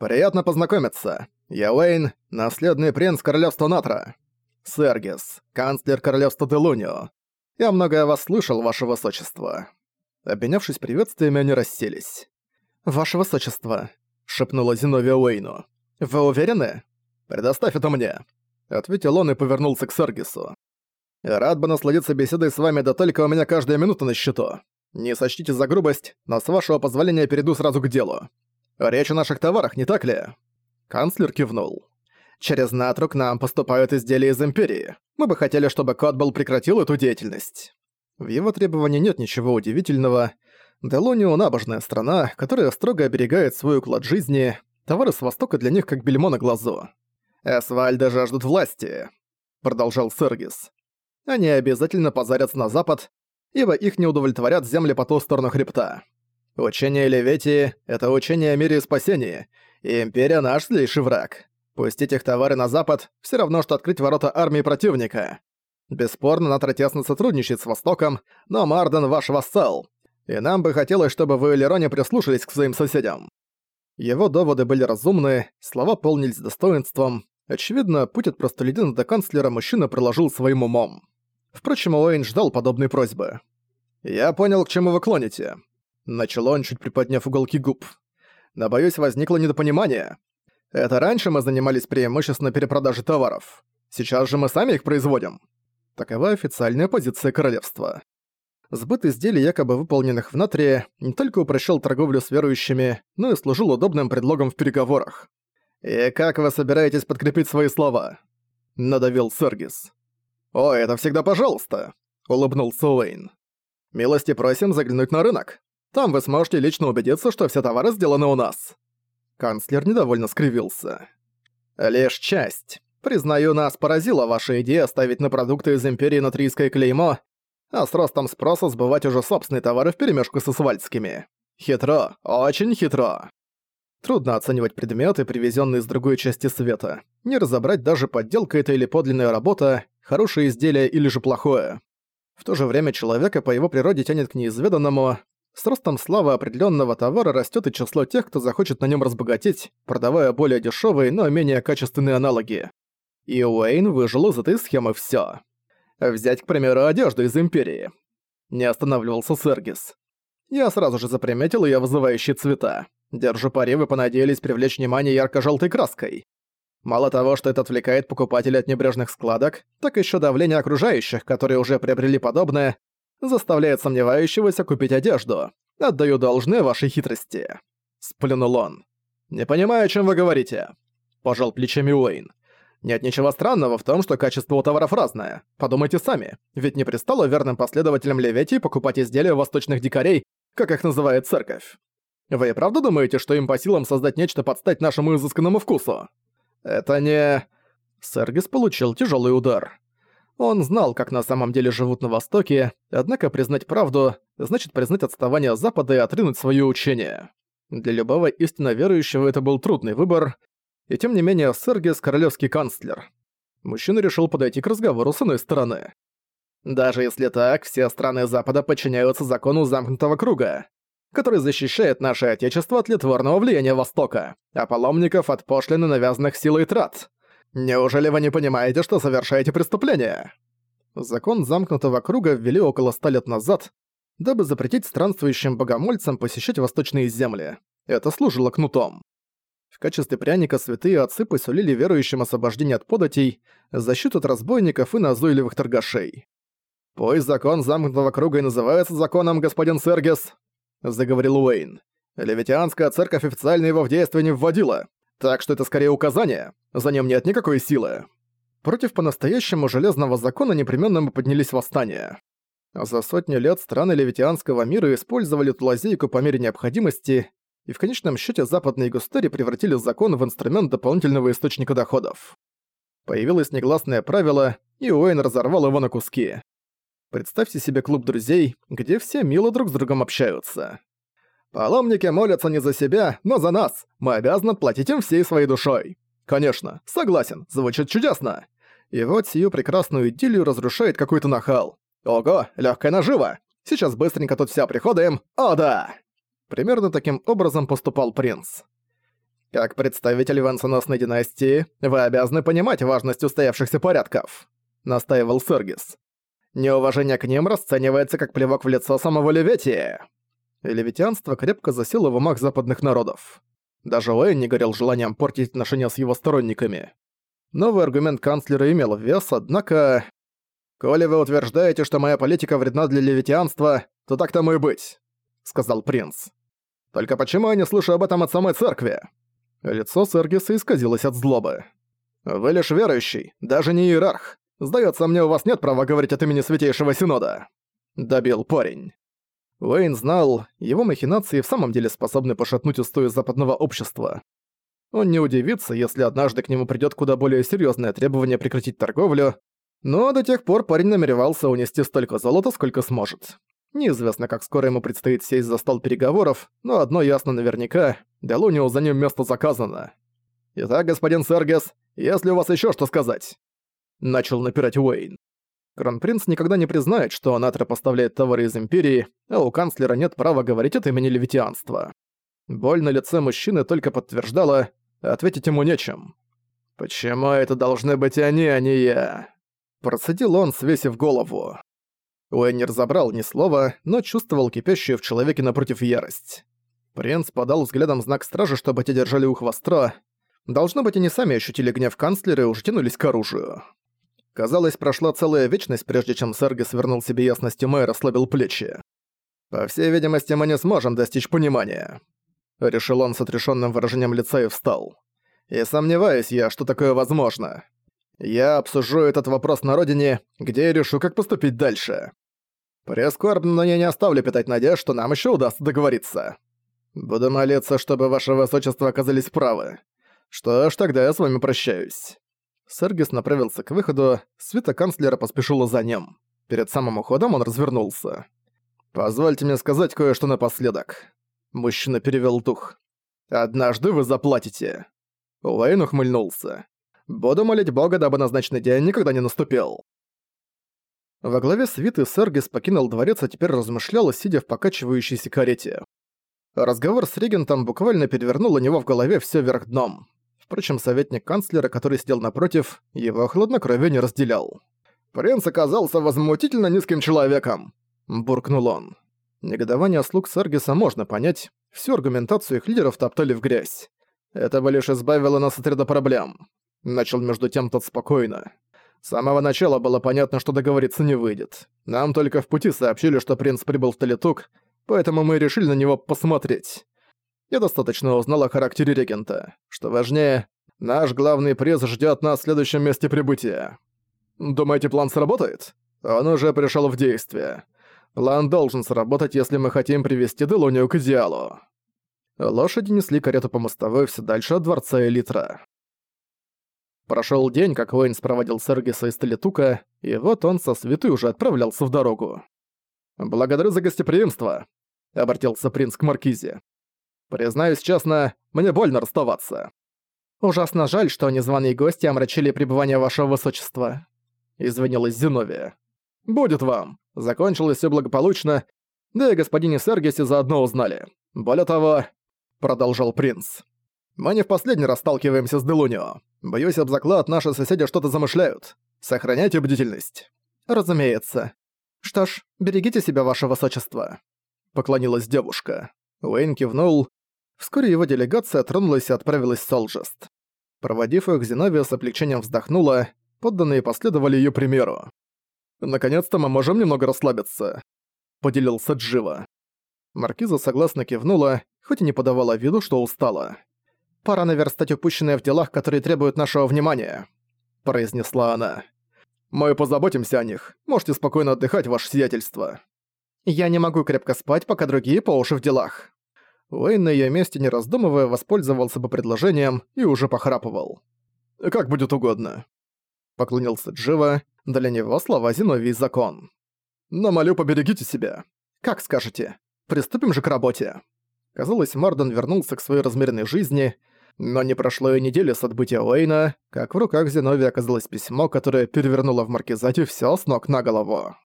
«Приятно познакомиться. Я Уэйн, наследный принц королевства Натра. Сергис, канцлер королевства Делунио. Я много о вас слышал, ваше высочество». Обменявшись приветствиями, они расселись. «Ваше высочество», — шепнула Зиновия Уэйну. «Вы уверены?» «Предоставь это мне», — ответил он и повернулся к Сергису. «Рад бы насладиться беседой с вами, да только у меня каждая минута на счету. Не сочтите за грубость, но с вашего позволения перейду сразу к делу. Речь о наших товарах, не так ли?» Канцлер кивнул. «Через Натру к нам поступают изделия из Империи. Мы бы хотели, чтобы Котбол прекратил эту деятельность». В его требовании нет ничего удивительного. Делонио — набожная страна, которая строго оберегает свой уклад жизни. Товары с Востока для них как бельмо на глазу. «Эсвальда жаждут власти», — продолжал Сергис. «Они обязательно позарятся на Запад, ибо их не удовлетворят земли по ту сторону хребта. Учение Леветии — это учение о мире и спасении, и Империя — наш злейший враг. Пустить их товары на Запад — все равно, что открыть ворота армии противника. Бесспорно, Натра тесно сотрудничает с Востоком, но Марден — ваш вассал, и нам бы хотелось, чтобы вы, Лероне, прислушались к своим соседям». Его доводы были разумны, слова полнились достоинством. Очевидно, путь от простолюдина до канцлера мужчина проложил своим умом. Впрочем, Уэйн ждал подобной просьбы. «Я понял, к чему вы клоните», — начал он, чуть приподняв уголки губ. «Но, боюсь, возникло недопонимание. Это раньше мы занимались преимущественно перепродажей товаров. Сейчас же мы сами их производим». Такова официальная позиция королевства. Сбыт изделий, якобы выполненных в натрии, не только упрощал торговлю с верующими, но и служил удобным предлогом в переговорах. «И как вы собираетесь подкрепить свои слова?» — надавил Сергис. «О, это всегда пожалуйста», — улыбнулся Уэйн. «Милости просим заглянуть на рынок. Там вы сможете лично убедиться, что все товары сделаны у нас». Канцлер недовольно скривился. «Лишь часть. Признаю, нас поразила ваша идея ставить на продукты из Империи натрийское клеймо, а с ростом спроса сбывать уже собственные товары вперемешку с асфальтскими. Хитро, очень хитро. Трудно оценивать предметы, привезенные из другой части света. Не разобрать даже подделка это или подлинная работа, хорошее изделие или же плохое. В то же время человека по его природе тянет к неизведанному. С ростом славы определенного товара растет и число тех, кто захочет на нем разбогатеть, продавая более дешевые, но менее качественные аналоги. И Уэйн выжил из этой схемы все. Взять, к примеру, одежду из Империи. Не останавливался Сергис. Я сразу же заприметил ее вызывающие цвета. Держу пари, вы понадеялись привлечь внимание ярко-желтой краской. Мало того, что это отвлекает покупателя от небрежных складок, так еще давление окружающих, которые уже приобрели подобное, заставляет сомневающегося купить одежду. Отдаю должное вашей хитрости. Сплюнул он. «Не понимаю, о чем вы говорите», – пожал плечами Уэйн. «Нет ничего странного в том, что качество у товаров разное. Подумайте сами, ведь не пристало верным последователям Леветии покупать изделия восточных дикарей, как их называет церковь. Вы и правда думаете, что им по силам создать нечто под стать нашему изысканному вкусу? Это не... Сергис получил тяжелый удар. Он знал, как на самом деле живут на Востоке, однако признать правду значит признать отставание Запада и отринуть свое учение. Для любого истинно верующего это был трудный выбор, и тем не менее Сергис – королевский канцлер. Мужчина решил подойти к разговору с иной стороны. Даже если так, все страны Запада подчиняются закону замкнутого круга который защищает наше Отечество от литворного влияния Востока, а паломников от пошлины навязанных силой трат. Неужели вы не понимаете, что совершаете преступление? Закон замкнутого круга ввели около ста лет назад, дабы запретить странствующим богомольцам посещать восточные земли. Это служило кнутом. В качестве пряника святые отцы посулили верующим освобождение от податей, защиту от разбойников и назойливых торгашей. Пусть закон замкнутого круга и называется законом, господин Сергес, — заговорил Уэйн. «Левитианская церковь официально его в действие не вводила, так что это скорее указание, за ним нет никакой силы». Против по-настоящему железного закона непременно мы поднялись восстания. За сотню лет страны левитианского мира использовали эту лазейку по мере необходимости, и в конечном счете западные густери превратили закон в инструмент дополнительного источника доходов. Появилось негласное правило, и Уэйн разорвал его на куски. Представьте себе клуб друзей, где все мило друг с другом общаются. Паломники молятся не за себя, но за нас. Мы обязаны платить им всей своей душой. Конечно, согласен, звучит чудесно. И вот сию прекрасную идиллию разрушает какой-то нахал. Ого, легкая нажива. Сейчас быстренько тут вся приходаем. О да! Примерно таким образом поступал принц. Как представитель венценосной династии, вы обязаны понимать важность устоявшихся порядков», — настаивал Сергис. «Неуважение к ним расценивается как плевок в лицо самого Леветия». Левитианство крепко засело в умах западных народов. Даже Уэйн не горел желанием портить отношения с его сторонниками. Новый аргумент канцлера имел вес, однако... «Коли вы утверждаете, что моя политика вредна для левитианства, то так тому и быть», — сказал принц. «Только почему я не слышу об этом от самой церкви?» Лицо Сергиса исказилось от злобы. «Вы лишь верующий, даже не иерарх. Сдается мне, у вас нет права говорить от имени Святейшего Синода», — добил парень. Уэйн знал, его махинации в самом деле способны пошатнуть устои западного общества. Он не удивится, если однажды к нему придёт куда более серьёзное требование прекратить торговлю, но до тех пор парень намеревался унести столько золота, сколько сможет. Неизвестно, как скоро ему предстоит сесть за стол переговоров, но одно ясно наверняка — Делунио за ним место заказано. «Итак, господин Сергес, если у вас ещё что сказать?» Начал напирать Уэйн. Кронпринц никогда не признает, что Анатра поставляет товары из Империи, а у канцлера нет права говорить от имени левитианства. Боль на лице мужчины только подтверждала, ответить ему нечем. «Почему это должны быть они, а не я?» Процедил он, свесив голову. Уэйн не разобрал ни слова, но чувствовал кипящую в человеке напротив ярость. Принц подал взглядом знак стражи, чтобы те держали ухо. Должно быть, они сами ощутили гнев канцлера и уже тянулись к оружию. Казалось, прошла целая вечность, прежде чем Сергис вернул себе ясность ума и расслабил плечи. «По всей видимости, мы не сможем достичь понимания», — решил он с отрешенным выражением лица и встал. «И сомневаюсь я, что такое возможно. Я обсужу этот вопрос на родине, где я решу, как поступить дальше. Прескорбно, но я не оставлю питать надежд, что нам еще удастся договориться. Буду молиться, чтобы ваше высочество оказались правы. Что ж, тогда я с вами прощаюсь». Сергис направился к выходу, свита канцлера поспешила за ним. Перед самым уходом он развернулся. «Позвольте мне сказать кое-что напоследок». Мужчина перевел дух. «Однажды вы заплатите». Уэйн ухмыльнулся. «Буду молить Бога, дабы назначенный день никогда не наступил». Во главе свиты Сергис покинул дворец, а теперь размышлял, сидя в покачивающейся карете. Разговор с регентом буквально перевернул у него в голове все вверх дном. Впрочем, советник канцлера, который сидел напротив, его хладнокровие не разделял. «Принц оказался возмутительно низким человеком», — буркнул он. Негодование слуг Саргиса можно понять, всю аргументацию их лидеров топтали в грязь. Это бы лишь избавило нас от ряда проблем. Начал между тем тот спокойно. С самого начала было понятно, что договориться не выйдет. Нам только в пути сообщили, что принц прибыл в Талитук, поэтому мы решили на него посмотреть. Я достаточно узнал о характере регента. Что важнее, наш главный приз ждёт нас в следующем месте прибытия. Думаете, план сработает? Он уже пришёл в действие. План должен сработать, если мы хотим привести Делонию к идеалу. Лошади несли карету по мостовой все дальше от дворца Элитра. Прошёл день, как Уэйн спроводил Сергиса из Талитука, и вот он со святой уже отправлялся в дорогу. «Благодарю за гостеприимство», — обратился принц к Маркизе. Признаюсь честно, мне больно расставаться. Ужасно жаль, что незваные гости омрачили пребывание вашего высочества. Извинилась Зиновия. Будет вам. Закончилось все благополучно, да и господине Сергисе заодно узнали. Более того, продолжал принц. Мы не в последний раз сталкиваемся с Делунио. Боюсь, об заклад наши соседи что-то замышляют. Сохраняйте бдительность. Разумеется. Что ж, берегите себя, ваше высочество. Поклонилась девушка. Уэйн кивнул, Вскоре его делегация тронулась и отправилась в Солжест. Проводив их, Зиновия с облегчением вздохнула, подданные последовали ее примеру. «Наконец-то мы можем немного расслабиться», — поделился Джива. Маркиза согласно кивнула, хоть и не подавала виду, что устала. «Пора наверстать упущенное в делах, которые требуют нашего внимания», — произнесла она. «Мы позаботимся о них. Можете спокойно отдыхать, ваше сиятельство». «Я не могу крепко спать, пока другие по уши в делах», Уэйн на её месте, не раздумывая, воспользовался бы предложением и уже похрапывал. «Как будет угодно», — поклонился Джива, для него слова Зиновий закон. «Но молю, поберегите себя. Как скажете. Приступим же к работе». Казалось, Марден вернулся к своей размеренной жизни, но не прошло и недели с отбытия Уэйна, как в руках Зиновия оказалось письмо, которое перевернуло в Маркизате всё с ног на голову.